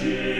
she